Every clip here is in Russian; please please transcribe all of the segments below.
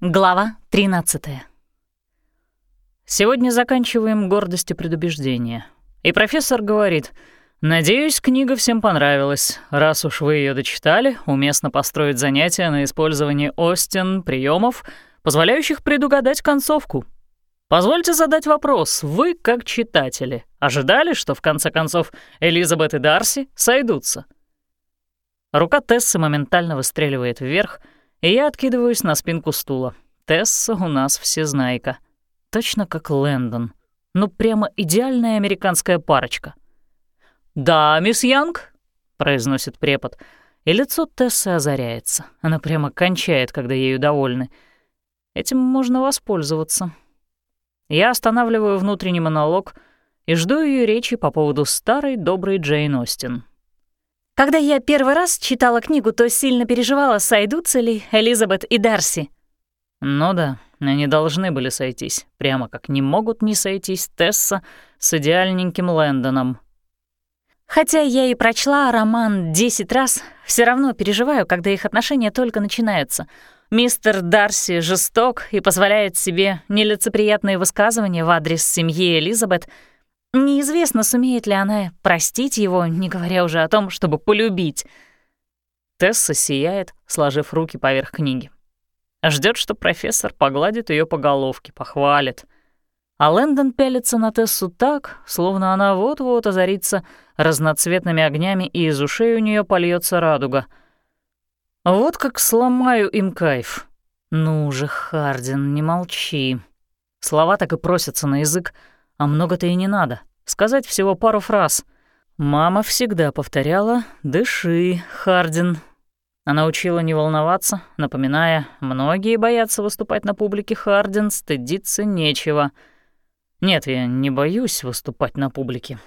Глава 13. Сегодня заканчиваем «Гордость и предубеждение». И профессор говорит, «Надеюсь, книга всем понравилась. Раз уж вы ее дочитали, уместно построить занятия на использование Остин приемов, позволяющих предугадать концовку. Позвольте задать вопрос. Вы, как читатели, ожидали, что в конце концов Элизабет и Дарси сойдутся?» Рука Тессы моментально выстреливает вверх — и я откидываюсь на спинку стула. Тесса у нас всезнайка. Точно как Лэндон. Ну, прямо идеальная американская парочка. «Да, мисс Янг», — произносит препод, и лицо Тессы озаряется. Она прямо кончает, когда ею довольны. Этим можно воспользоваться. Я останавливаю внутренний монолог и жду ее речи по поводу старой доброй Джейн Остин. Когда я первый раз читала книгу, то сильно переживала, сойдутся ли Элизабет и Дарси. Ну да, они должны были сойтись, прямо как не могут не сойтись Тесса с идеальненьким Лэндоном. Хотя я и прочла роман десять раз, все равно переживаю, когда их отношения только начинаются. Мистер Дарси жесток и позволяет себе нелицеприятные высказывания в адрес семьи Элизабет — Неизвестно, сумеет ли она простить его, не говоря уже о том, чтобы полюбить. Тесса сияет, сложив руки поверх книги. Ждет, что профессор погладит ее по головке, похвалит. А Лэндон пялится на Тессу так, словно она вот-вот озарится разноцветными огнями, и из ушей у нее польется радуга. Вот как сломаю им кайф. Ну же, Хардин, не молчи. Слова так и просятся на язык, а много-то и не надо. Сказать всего пару фраз. Мама всегда повторяла «Дыши, Хардин». Она учила не волноваться, напоминая, многие боятся выступать на публике, Хардин, стыдиться нечего. Нет, я не боюсь выступать на публике.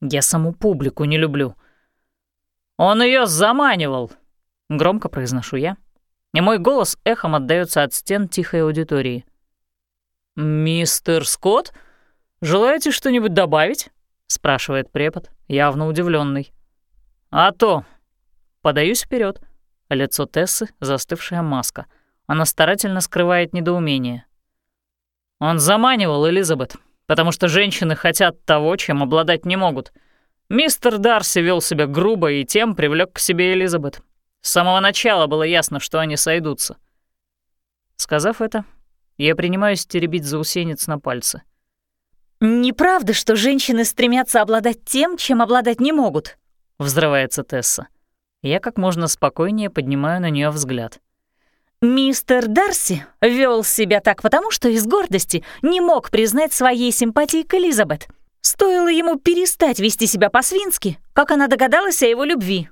Я саму публику не люблю. «Он ее заманивал!» — громко произношу я, и мой голос эхом отдаётся от стен тихой аудитории. «Мистер Скотт?» «Желаете что-нибудь добавить?» — спрашивает препод, явно удивленный. «А то!» Подаюсь вперед. Лицо Тессы — застывшая маска. Она старательно скрывает недоумение. Он заманивал Элизабет, потому что женщины хотят того, чем обладать не могут. Мистер Дарси вел себя грубо и тем привлек к себе Элизабет. С самого начала было ясно, что они сойдутся. Сказав это, я принимаюсь теребить заусенец на пальце. «Неправда, что женщины стремятся обладать тем, чем обладать не могут», — взрывается Тесса. Я как можно спокойнее поднимаю на нее взгляд. «Мистер Дарси вел себя так потому, что из гордости не мог признать своей симпатии к Элизабет. Стоило ему перестать вести себя по-свински, как она догадалась о его любви».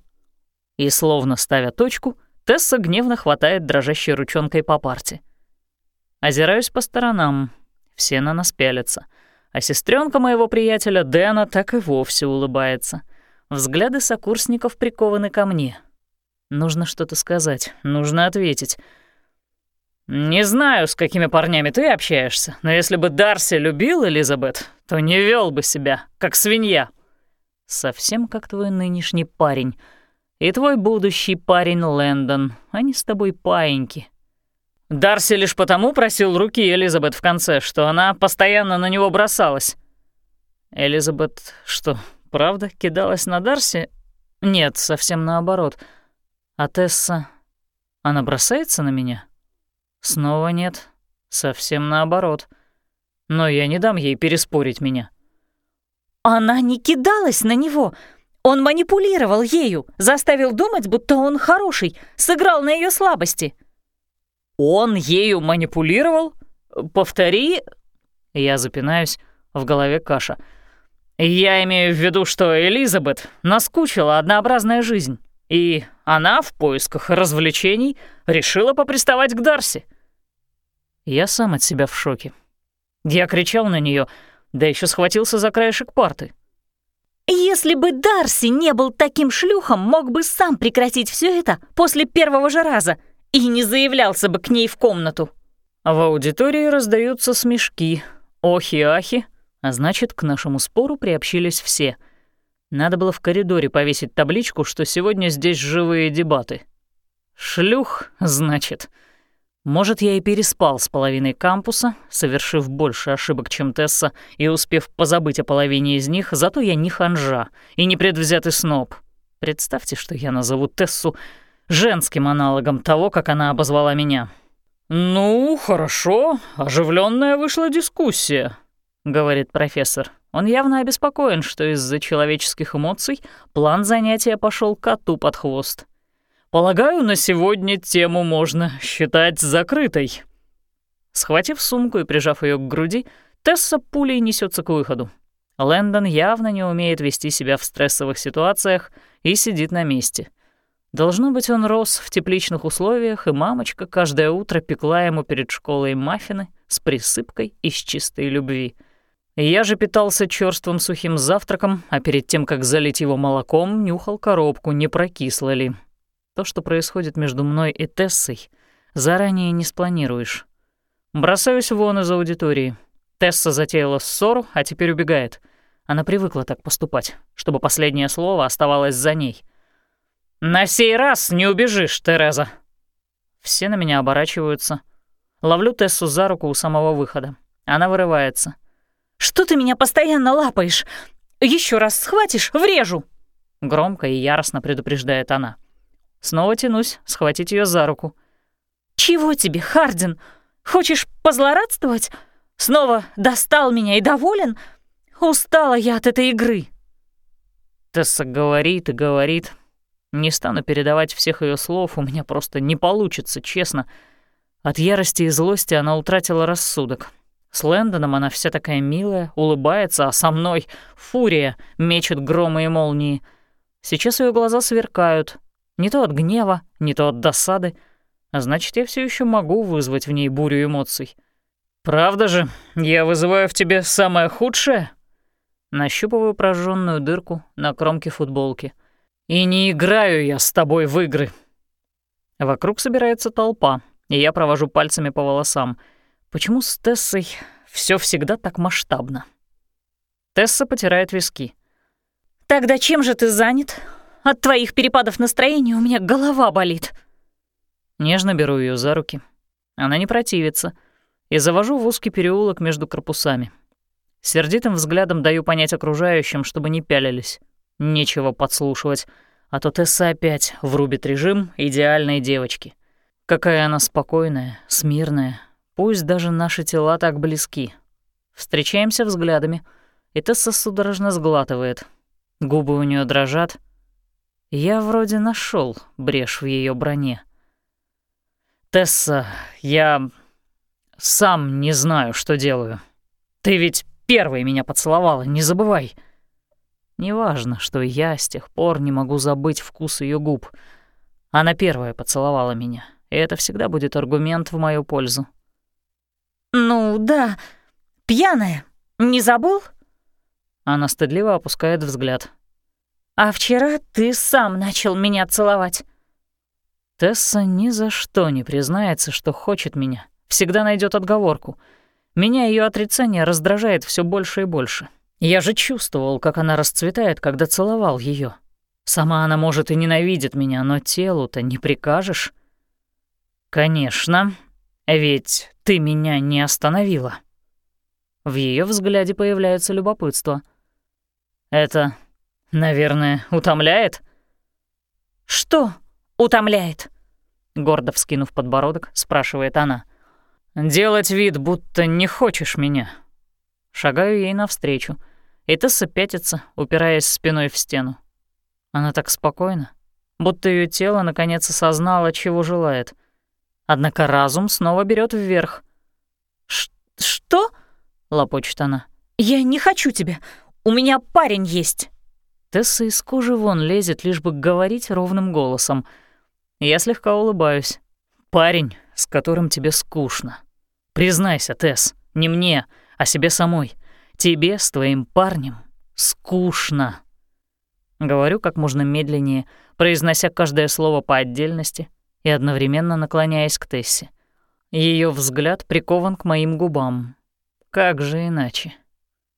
И словно ставя точку, Тесса гневно хватает дрожащей ручонкой по парте. Озираюсь по сторонам. Все на нас пялятся — а сестренка моего приятеля Дэна так и вовсе улыбается. Взгляды сокурсников прикованы ко мне. Нужно что-то сказать, нужно ответить. «Не знаю, с какими парнями ты общаешься, но если бы Дарси любил Элизабет, то не вел бы себя, как свинья. Совсем как твой нынешний парень. И твой будущий парень Лэндон. Они с тобой паиньки. Дарси лишь потому просил руки Элизабет в конце, что она постоянно на него бросалась. Элизабет что, правда кидалась на Дарси? Нет, совсем наоборот. А Тесса... Она бросается на меня? Снова нет, совсем наоборот. Но я не дам ей переспорить меня. Она не кидалась на него. Он манипулировал ею, заставил думать, будто он хороший, сыграл на ее слабости. Он ею манипулировал? Повтори. Я запинаюсь, в голове каша. Я имею в виду, что Элизабет наскучила однообразная жизнь, и она в поисках развлечений решила поприставать к Дарси. Я сам от себя в шоке. Я кричал на нее, да еще схватился за краешек парты. «Если бы Дарси не был таким шлюхом, мог бы сам прекратить все это после первого же раза», и не заявлялся бы к ней в комнату. В аудитории раздаются смешки, охи-ахи, а значит, к нашему спору приобщились все. Надо было в коридоре повесить табличку, что сегодня здесь живые дебаты. Шлюх, значит. Может, я и переспал с половиной кампуса, совершив больше ошибок, чем Тесса, и успев позабыть о половине из них, зато я не ханжа и не предвзятый сноб. Представьте, что я назову Тессу женским аналогом того, как она обозвала меня. «Ну, хорошо, оживленная вышла дискуссия», — говорит профессор. Он явно обеспокоен, что из-за человеческих эмоций план занятия пошел коту под хвост. Полагаю, на сегодня тему можно считать закрытой. Схватив сумку и прижав ее к груди, Тесса пулей несется к выходу. Лэндон явно не умеет вести себя в стрессовых ситуациях и сидит на месте. Должно быть, он рос в тепличных условиях, и мамочка каждое утро пекла ему перед школой маффины с присыпкой из чистой любви. Я же питался черствым сухим завтраком, а перед тем, как залить его молоком, нюхал коробку, не прокисло ли. То, что происходит между мной и Тессой, заранее не спланируешь. Бросаюсь вон из аудитории. Тесса затеяла ссору, а теперь убегает. Она привыкла так поступать, чтобы последнее слово оставалось за ней. «На сей раз не убежишь, Тереза!» Все на меня оборачиваются. Ловлю Тессу за руку у самого выхода. Она вырывается. «Что ты меня постоянно лапаешь? Еще раз схватишь — врежу!» Громко и яростно предупреждает она. Снова тянусь, схватить ее за руку. «Чего тебе, Хардин? Хочешь позлорадствовать? Снова достал меня и доволен? Устала я от этой игры». Тесса говорит и говорит. Не стану передавать всех ее слов, у меня просто не получится, честно. От ярости и злости она утратила рассудок. С Лэндоном она вся такая милая, улыбается, а со мной фурия мечет громы и молнии. Сейчас ее глаза сверкают, не то от гнева, не то от досады. А значит, я все еще могу вызвать в ней бурю эмоций. «Правда же, я вызываю в тебе самое худшее?» Нащупываю прожженную дырку на кромке футболки. «И не играю я с тобой в игры!» Вокруг собирается толпа, и я провожу пальцами по волосам. Почему с Тессой все всегда так масштабно? Тесса потирает виски. «Тогда чем же ты занят? От твоих перепадов настроения у меня голова болит». Нежно беру ее за руки. Она не противится. И завожу в узкий переулок между корпусами. Сердитым взглядом даю понять окружающим, чтобы не пялились. Нечего подслушивать, а то Тесса опять врубит режим идеальной девочки. Какая она спокойная, смирная. Пусть даже наши тела так близки. Встречаемся взглядами, и Тесса судорожно сглатывает. Губы у нее дрожат, я вроде нашел брешь в ее броне. «Тесса, я сам не знаю, что делаю. Ты ведь первой меня поцеловала, не забывай». Неважно, что я с тех пор не могу забыть вкус ее губ. Она первая поцеловала меня, и это всегда будет аргумент в мою пользу. «Ну да, пьяная, не забыл?» Она стыдливо опускает взгляд. А вчера ты сам начал меня целовать». Тесса ни за что не признается, что хочет меня. Всегда найдет отговорку. Меня ее отрицание раздражает все больше и больше. Я же чувствовал, как она расцветает, когда целовал ее. Сама она, может, и ненавидит меня, но телу-то не прикажешь. Конечно, ведь ты меня не остановила. В ее взгляде появляется любопытство. Это Наверное, утомляет? Что утомляет? Гордо вскинув подбородок, спрашивает она. Делать вид, будто не хочешь меня. Шагаю ей навстречу, и Тесса пятится, упираясь спиной в стену. Она так спокойна, будто ее тело наконец осознало, чего желает. Однако разум снова берет вверх. «Что?» — лопочет она. «Я не хочу тебя. У меня парень есть». Тесса из кожи вон лезет, лишь бы говорить ровным голосом. Я слегка улыбаюсь. «Парень, с которым тебе скучно. Признайся, Тесс, не мне, а себе самой. Тебе с твоим парнем скучно». Говорю как можно медленнее, произнося каждое слово по отдельности и одновременно наклоняясь к Тессе. Ее взгляд прикован к моим губам. Как же иначе?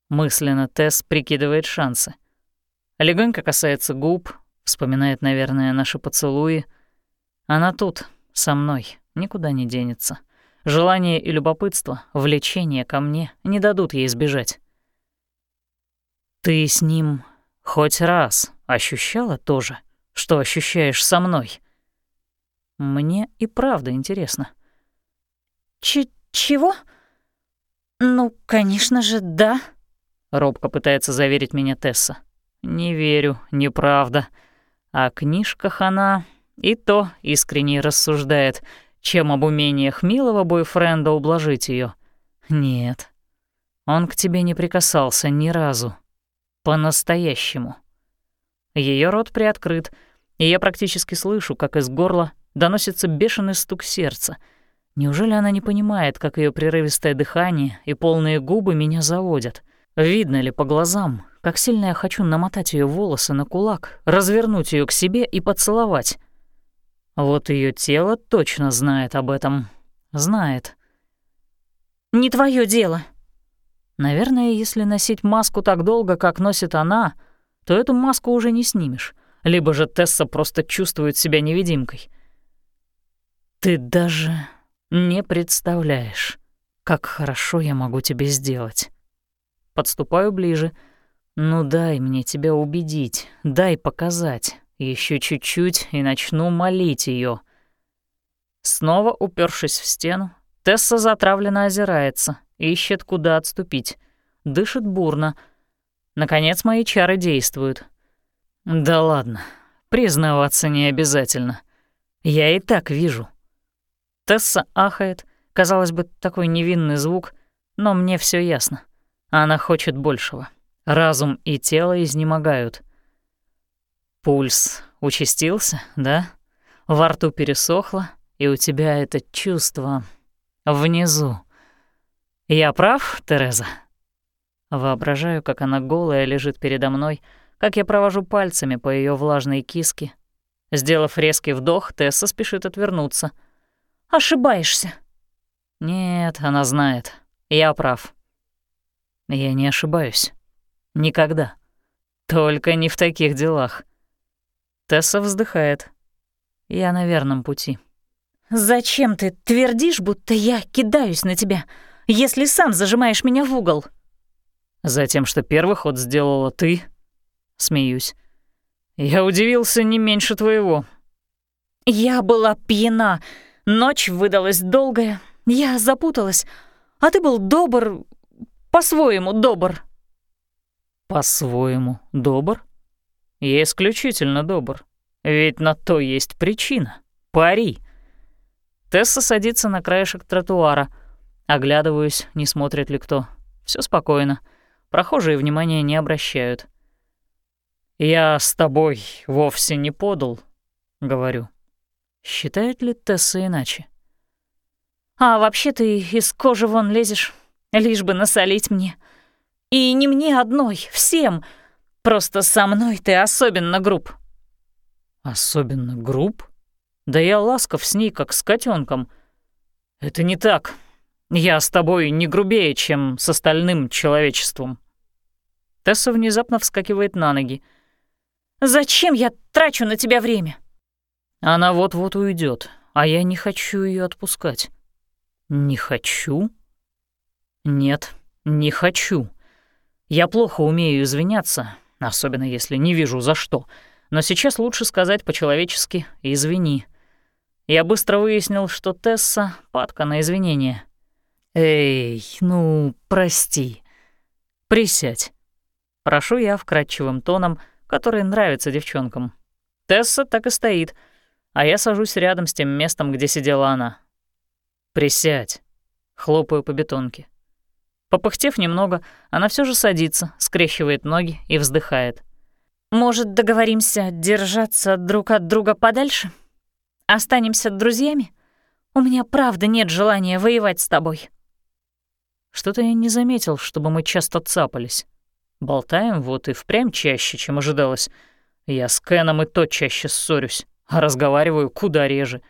Мысленно Тесс прикидывает шансы — Легонько касается губ, вспоминает, наверное, наши поцелуи. Она тут, со мной, никуда не денется. Желание и любопытство, влечение ко мне не дадут ей сбежать. «Ты с ним хоть раз ощущала то же, что ощущаешь со мной?» Мне и правда интересно. Ч чего? Ну, конечно же, да. Робко пытается заверить меня Тесса. Не верю, неправда. О книжках она и то искренне рассуждает, чем об умениях милого бойфренда ублажить ее. Нет, он к тебе не прикасался ни разу. По-настоящему. Ее рот приоткрыт, и я практически слышу, как из горла доносится бешеный стук сердца. Неужели она не понимает, как ее прерывистое дыхание и полные губы меня заводят? Видно ли по глазам, как сильно я хочу намотать ее волосы на кулак, развернуть ее к себе и поцеловать? Вот ее тело точно знает об этом. Знает. «Не твое дело». Наверное, если носить маску так долго, как носит она, то эту маску уже не снимешь. Либо же Тесса просто чувствует себя невидимкой. Ты даже не представляешь, как хорошо я могу тебе сделать. Подступаю ближе. Ну дай мне тебя убедить, дай показать. Еще чуть-чуть и начну молить ее. Снова упершись в стену, Тесса затравленно озирается, ищет, куда отступить. Дышит бурно. Наконец мои чары действуют. Да ладно, признаваться не обязательно. Я и так вижу — Тесса ахает. Казалось бы, такой невинный звук, но мне все ясно. Она хочет большего. Разум и тело изнемогают. Пульс участился, да? Во рту пересохло, и у тебя это чувство внизу. Я прав, Тереза? Воображаю, как она голая лежит передо мной, как я провожу пальцами по ее влажной киске. Сделав резкий вдох, Тесса спешит отвернуться — ошибаешься». «Нет, она знает. Я прав». «Я не ошибаюсь. Никогда. Только не в таких делах». Тесса вздыхает. «Я на верном пути». «Зачем ты твердишь, будто я кидаюсь на тебя, если сам зажимаешь меня в угол?» «Затем, что первый ход сделала ты?» Смеюсь. «Я удивился не меньше твоего». «Я была пьяна. Ночь выдалась долгая, я запуталась, а ты был добр, по-своему добр». «По-своему добр? Я исключительно добр. Ведь на то есть причина. Пари». Тесса садится на краешек тротуара. Оглядываюсь, не смотрит ли кто. Все спокойно. Прохожие внимания не обращают. «Я с тобой вовсе не подал», — говорю. Считает ли Тесса иначе? «А вообще ты из кожи вон лезешь, лишь бы насолить мне. И не мне одной, всем. Просто со мной ты особенно груб». «Особенно груб? Да я ласков с ней, как с котенком. Это не так. Я с тобой не грубее, чем с остальным человечеством». Тесса внезапно вскакивает на ноги. «Зачем я трачу на тебя время?» Она вот-вот уйдет, а я не хочу ее отпускать. Не хочу? Нет, не хочу. Я плохо умею извиняться, особенно если не вижу за что. Но сейчас лучше сказать по-человечески «извини». Я быстро выяснил, что Тесса — падка на извинения. «Эй, ну, прости. Присядь». Прошу я вкрадчивым тоном, который нравится девчонкам. Тесса так и стоит — а я сажусь рядом с тем местом, где сидела она. «Присядь», — хлопаю по бетонке. Попыхтев немного, она все же садится, скрещивает ноги и вздыхает. «Может, договоримся держаться друг от друга подальше? Останемся друзьями? У меня правда нет желания воевать с тобой». Что-то я не заметил, чтобы мы часто цапались. Болтаем вот и впрямь чаще, чем ожидалось. Я с Кеном и то чаще ссорюсь а разговариваю куда реже.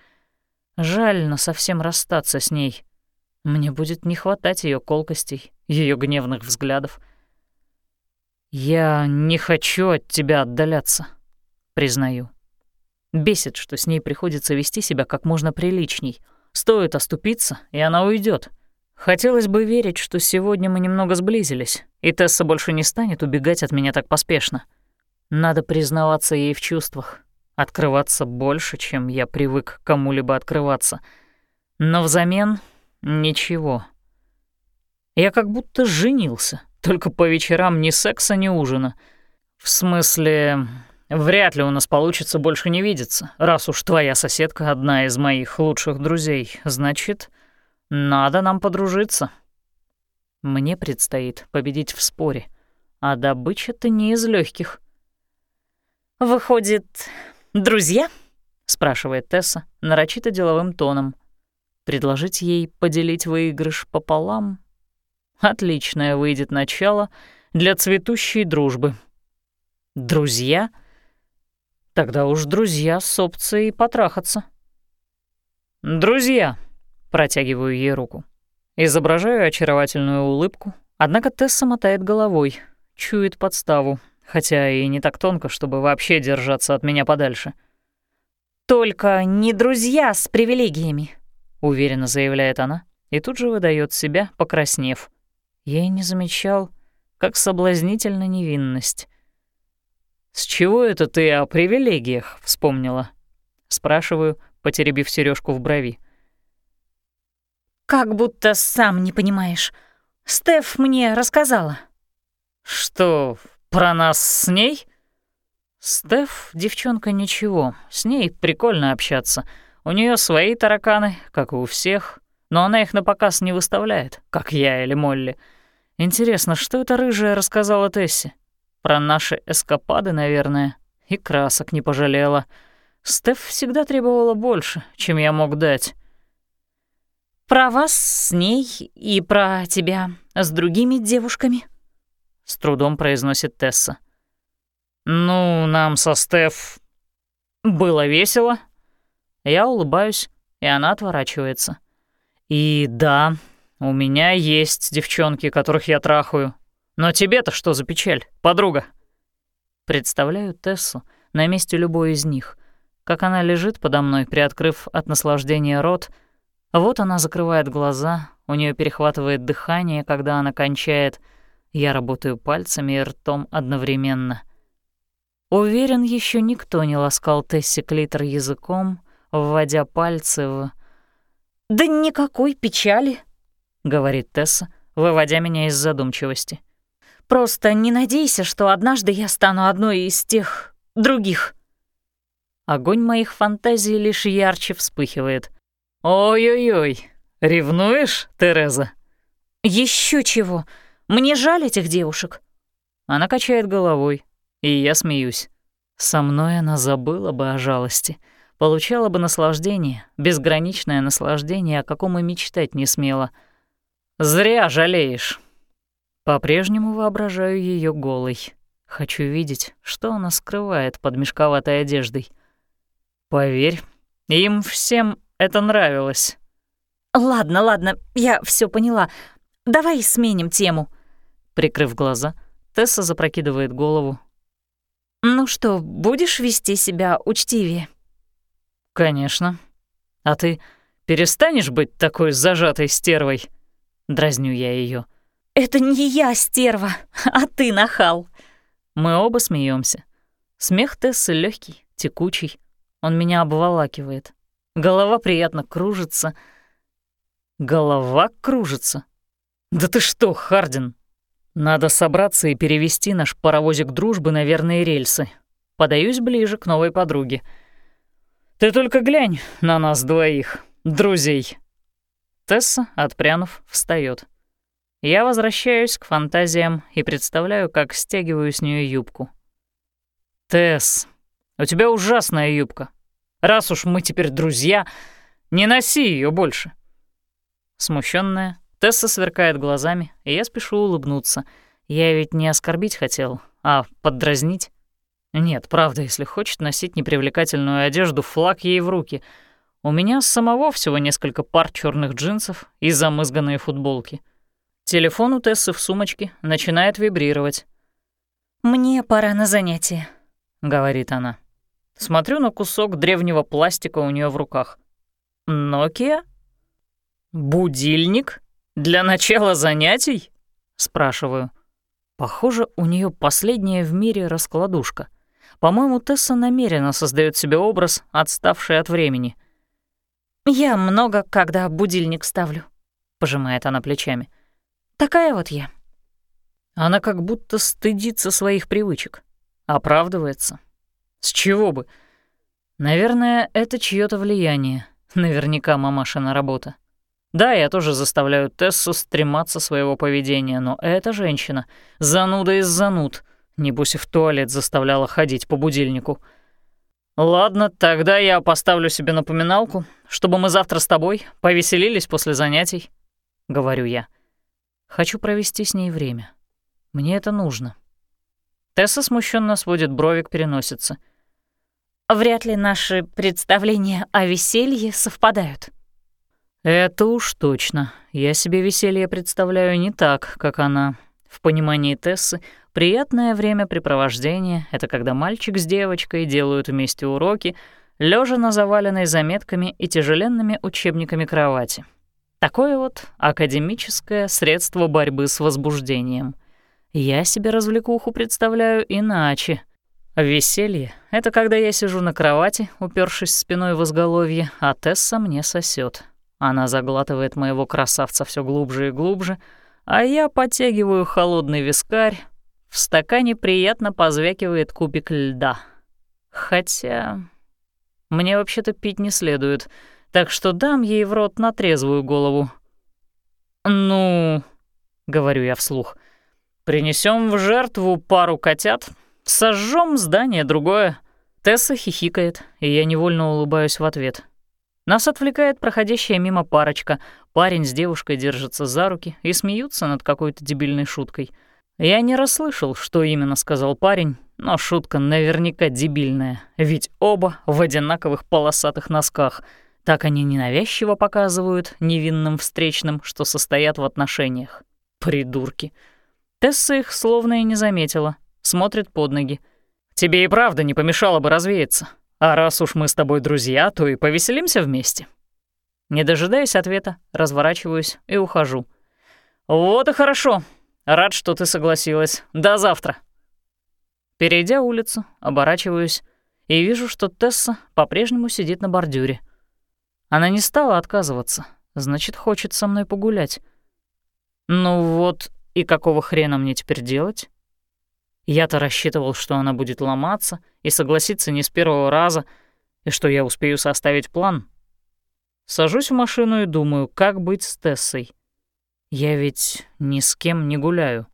Жаль, но совсем расстаться с ней. Мне будет не хватать ее колкостей, ее гневных взглядов. Я не хочу от тебя отдаляться, признаю. Бесит, что с ней приходится вести себя как можно приличней, Стоит оступиться, и она уйдет. Хотелось бы верить, что сегодня мы немного сблизились, и Тесса больше не станет убегать от меня так поспешно. Надо признаваться ей в чувствах, открываться больше, чем я привык кому-либо открываться. Но взамен — ничего. Я как будто женился, только по вечерам ни секса, ни ужина. В смысле, вряд ли у нас получится больше не видеться, раз уж твоя соседка одна из моих лучших друзей. Значит, надо нам подружиться. Мне предстоит победить в споре, а добыча-то не из легких. «Выходит, друзья?» — спрашивает Тесса нарочито деловым тоном. Предложить ей поделить выигрыш пополам? Отличное выйдет начало для цветущей дружбы. Друзья? Тогда уж друзья с опцией потрахаться. «Друзья!» — протягиваю ей руку. Изображаю очаровательную улыбку, однако Тесса мотает головой, чует подставу, хотя и не так тонко, чтобы вообще держаться от меня подальше. «Только не друзья с привилегиями», — уверенно заявляет она и тут же выдает себя, покраснев. Я и не замечал, как соблазнительна невинность. «С чего это ты о привилегиях вспомнила?» — спрашиваю, потеребив сережку в брови. «Как будто сам не понимаешь. Стеф мне рассказала». «Что, про нас с ней?» Стеф — девчонка ничего, с ней прикольно общаться. У нее свои тараканы, как и у всех, но она их на показ не выставляет, как я или Молли. Интересно, что эта рыжая рассказала Тессе? Про наши эскапады, наверное, и красок не пожалела. Стеф всегда требовала больше, чем я мог дать. «Про вас с ней и про тебя с другими девушками?» — с трудом произносит Тесса. «Ну, нам со Стеф было весело». Я улыбаюсь, и она отворачивается. «И да, у меня есть девчонки, которых я трахаю. Но тебе-то что за печаль, подруга?» Представляю Тессу на месте любой из них, как она лежит подо мной, приоткрыв от наслаждения рот. Вот она закрывает глаза, у нее перехватывает дыхание, когда она кончает. Я работаю пальцами и ртом одновременно. Уверен, еще никто не ласкал Тесси клитор языком, вводя пальцы в... «Да никакой печали», — говорит Тесса, выводя меня из задумчивости. «Просто не надейся, что однажды я стану одной из тех других». Огонь моих фантазий лишь ярче вспыхивает. «Ой-ой-ой, ревнуешь, Тереза?» Еще чего? Мне жаль этих девушек». Она качает головой, и я смеюсь. Со мной она забыла бы о жалости, получала бы наслаждение, безграничное наслаждение, о каком и мечтать не смела — «Зря жалеешь». По-прежнему воображаю ее голой. Хочу видеть, что она скрывает под мешковатой одеждой. Поверь, им всем это нравилось. «Ладно, ладно, я все поняла. Давай сменим тему». Прикрыв глаза, Тесса запрокидывает голову. «Ну что, будешь вести себя учтивее?» «Конечно. А ты перестанешь быть такой зажатой стервой?» Дразню я ее. «Это не я, стерва, а ты нахал». Мы оба смеемся. Смех Тессы легкий, текучий. Он меня обволакивает. Голова приятно кружится. Голова кружится? Да ты что, Хардин? Надо собраться и перевести наш паровозик дружбы на верные рельсы. Подаюсь ближе к новой подруге. Ты только глянь на нас двоих, друзей. Тесса, отпрянув, встает. Я возвращаюсь к фантазиям и представляю, как стягиваю с нее юбку. «Тесс, у тебя ужасная юбка. Раз уж мы теперь друзья, не носи ее больше». Смущенная, Тесса сверкает глазами, и я спешу улыбнуться. Я ведь не оскорбить хотел, а поддразнить. Нет, правда, если хочет носить непривлекательную одежду, флаг ей в руки — у меня самого всего несколько пар черных джинсов и замызганные футболки. Телефон у Тессы в сумочке начинает вибрировать. «Мне пора на занятие», — говорит она. Смотрю на кусок древнего пластика у нее в руках. «Нокия?» «Будильник? Для начала занятий?» — спрашиваю. Похоже, у нее последняя в мире раскладушка. По-моему, Тесса намеренно создает себе образ, отставший от времени. «Я много когда будильник ставлю», — пожимает она плечами. «Такая вот я». Она как будто стыдится своих привычек. Оправдывается. С чего бы? Наверное, это чье то влияние. Наверняка мамашина работа. Да, я тоже заставляю Тессу стрематься своего поведения, но эта женщина — зануда из зануд. Небось и в туалет заставляла ходить по будильнику. Ладно, тогда я поставлю себе напоминалку, чтобы мы завтра с тобой повеселились после занятий, — говорю я. Хочу провести с ней время. Мне это нужно. Тесса смущенно сводит бровик переносится. Вряд ли наши представления о веселье совпадают. Это уж точно. Я себе веселье представляю не так, как она. В понимании Тессы приятное времяпрепровождение — это когда мальчик с девочкой делают вместе уроки, лежа на заваленной заметками и тяжеленными учебниками кровати. Такое вот академическое средство борьбы с возбуждением. Я себе развлекуху представляю иначе. Веселье — это когда я сижу на кровати, упершись спиной в изголовье, а Тесса мне сосет. Она заглатывает моего красавца все глубже и глубже, а я подтягиваю холодный вискарь. В стакане приятно позвякивает кубик льда. Хотя... Мне вообще-то пить не следует, так что дам ей в рот на трезвую голову. «Ну...» — говорю я вслух — Принесем в жертву пару котят, сожжем здание другое. Тесса хихикает, и я невольно улыбаюсь в ответ. Нас отвлекает проходящая мимо парочка. Парень с девушкой держатся за руки и смеются над какой-то дебильной шуткой. Я не расслышал, что именно сказал парень, но шутка наверняка дебильная, ведь оба в одинаковых полосатых носках. Так они ненавязчиво показывают невинным встречным, что состоят в отношениях. Придурки. Тесса их словно и не заметила, смотрит под ноги. «Тебе и правда не помешало бы развеяться. А раз уж мы с тобой друзья, то и повеселимся вместе». Не дожидаясь ответа, разворачиваюсь и ухожу. «Вот и хорошо. Рад, что ты согласилась. До завтра». Перейдя улицу, оборачиваюсь и вижу, что Тесса по-прежнему сидит на бордюре. Она не стала отказываться, значит, хочет со мной погулять. Ну вот, и какого хрена мне теперь делать? Я-то рассчитывал, что она будет ломаться и согласиться не с первого раза, и что я успею составить план. Сажусь в машину и думаю, как быть с Тессой. Я ведь ни с кем не гуляю.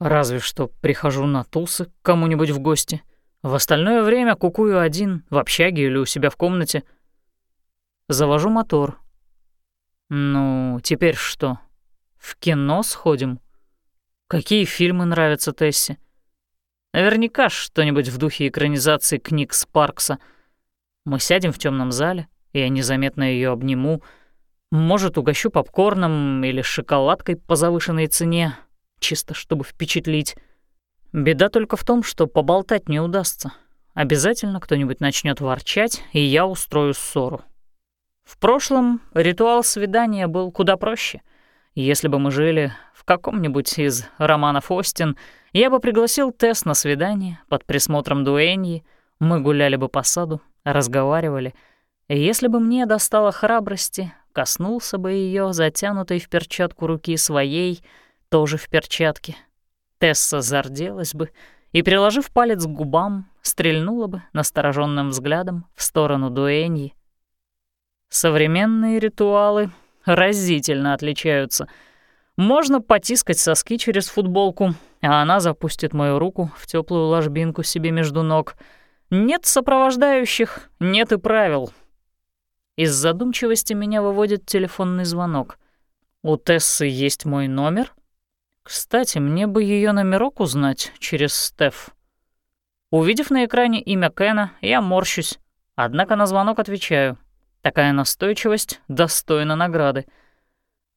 Разве что прихожу на тусы к кому-нибудь в гости. В остальное время кукую один, в общаге или у себя в комнате. Завожу мотор. Ну, теперь что? В кино сходим? Какие фильмы нравятся Тессе? Наверняка что-нибудь в духе экранизации книг Спаркса. Мы сядем в темном зале, я незаметно ее обниму. Может, угощу попкорном или шоколадкой по завышенной цене, чисто чтобы впечатлить. Беда только в том, что поболтать не удастся. Обязательно кто-нибудь начнет ворчать, и я устрою ссору. В прошлом ритуал свидания был куда проще — если бы мы жили в каком-нибудь из романов Остин, я бы пригласил Тесс на свидание под присмотром Дуэньи, мы гуляли бы по саду, разговаривали. И если бы мне достало храбрости, коснулся бы ее затянутой в перчатку руки своей, тоже в перчатке. Тесса зарделась бы и, приложив палец к губам, стрельнула бы настороженным взглядом в сторону Дуэньи. Современные ритуалы разительно отличаются. Можно потискать соски через футболку, а она запустит мою руку в теплую ложбинку себе между ног. Нет сопровождающих, нет и правил. Из задумчивости меня выводит телефонный звонок. У Тессы есть мой номер? Кстати, мне бы ее номерок узнать через Стеф. Увидев на экране имя Кена, я морщусь, однако на звонок отвечаю — Такая настойчивость достойна награды.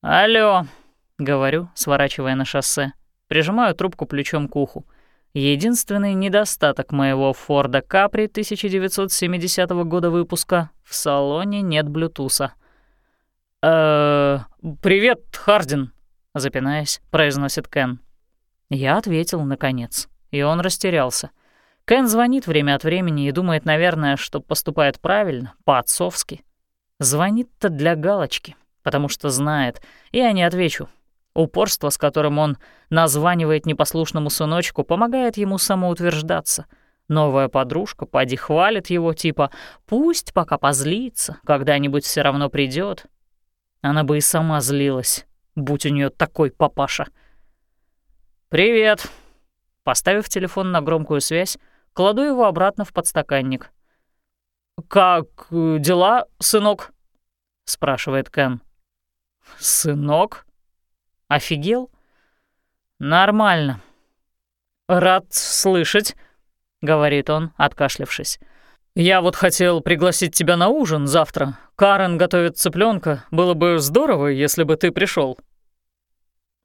«Алло», — говорю, сворачивая на шоссе. Прижимаю трубку плечом к уху. Единственный недостаток моего Форда Капри 1970 года выпуска — в салоне нет блютуса. э привет, Хардин», — запинаясь, произносит Кен. Я ответил, наконец, и он растерялся. Кен звонит время от времени и думает, наверное, что поступает правильно, по-отцовски. Звонит-то для галочки, потому что знает. Я не отвечу. Упорство, с которым он названивает непослушному сыночку, помогает ему самоутверждаться. Новая подружка поди хвалит его, типа «пусть пока позлится, когда-нибудь все равно придет. Она бы и сама злилась, будь у нее такой папаша. «Привет!» Поставив телефон на громкую связь, Кладу его обратно в подстаканник. «Как э, дела, сынок?» — спрашивает Кен. «Сынок? Офигел?» «Нормально. Рад слышать», — говорит он, откашлявшись. «Я вот хотел пригласить тебя на ужин завтра. Карен готовит цыпленка. Было бы здорово, если бы ты пришел.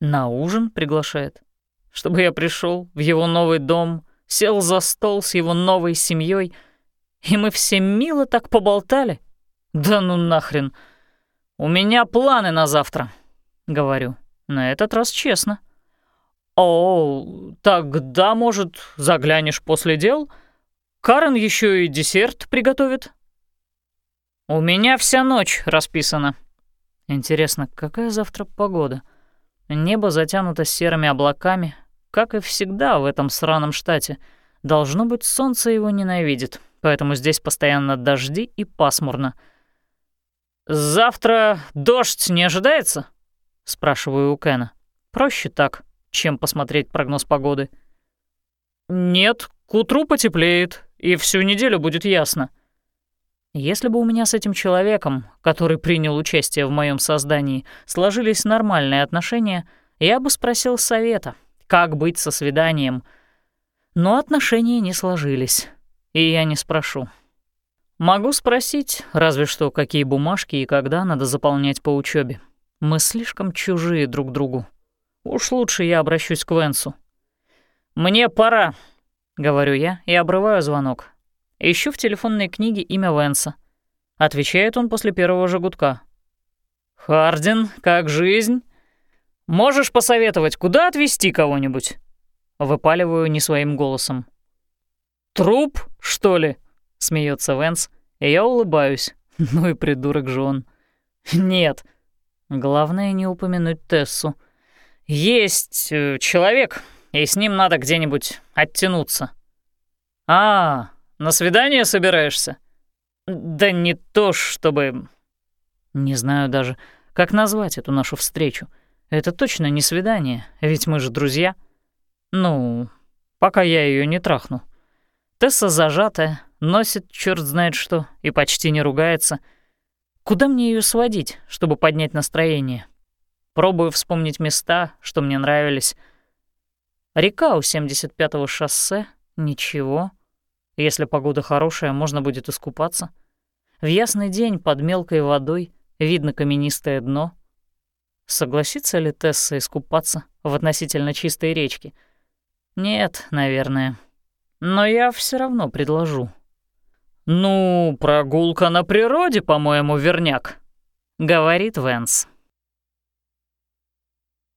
«На ужин приглашает? Чтобы я пришел в его новый дом, сел за стол с его новой семьей, и мы все мило так поболтали. Да ну нахрен. У меня планы на завтра, говорю. На этот раз честно. О, тогда, может, заглянешь после дел? Карен еще и десерт приготовит. У меня вся ночь расписана. Интересно, какая завтра погода? Небо затянуто серыми облаками, как и всегда в этом сраном штате. Должно быть, солнце его ненавидит, поэтому здесь постоянно дожди и пасмурно. «Завтра дождь не ожидается?» — спрашиваю у Кена. «Проще так, чем посмотреть прогноз погоды». «Нет, к утру потеплеет, и всю неделю будет ясно». Если бы у меня с этим человеком, который принял участие в моем создании, сложились нормальные отношения, я бы спросил совета — как быть со свиданием. Но отношения не сложились, и я не спрошу. Могу спросить, разве что, какие бумажки и когда надо заполнять по учебе. Мы слишком чужие друг другу. Уж лучше я обращусь к Венсу. «Мне пора», — говорю я и обрываю звонок. Ищу в телефонной книге имя Венса. Отвечает он после первого же гудка. «Хардин, как жизнь?» Можешь посоветовать, куда отвезти кого-нибудь?» Выпаливаю не своим голосом. «Труп, что ли?» — смеется Венс, и я улыбаюсь. Ну и придурок же он. «Нет. Главное не упомянуть Тессу. Есть э, человек, и с ним надо где-нибудь оттянуться». «А, на свидание собираешься?» «Да не то, чтобы...» Не знаю даже, как назвать эту нашу встречу — это точно не свидание, ведь мы же друзья. Ну, пока я ее не трахну. Тесса зажатая, носит черт знает что и почти не ругается. Куда мне ее сводить, чтобы поднять настроение? Пробую вспомнить места, что мне нравились. Река у 75-го шоссе — ничего. Если погода хорошая, можно будет искупаться. В ясный день под мелкой водой видно каменистое дно — Согласится ли Тесса искупаться в относительно чистой речке? Нет, наверное. Но я все равно предложу. «Ну, прогулка на природе, по-моему, верняк», — говорит Венс.